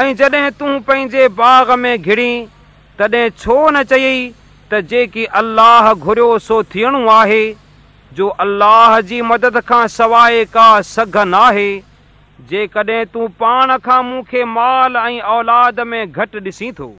۽ جڏهن تون پنهنجي باغ ۾ گهري تڏهن ڇو نه چيئي ته جيڪي الله گهريو سو ٿيڻو آهي جو الله جي مدد کان سواءِ ڪا سگهه نه آهي جيڪڏهن تون پاڻ کان مون کي مال ۽ اولاد ۾ گهٽ ڏسي ٿو.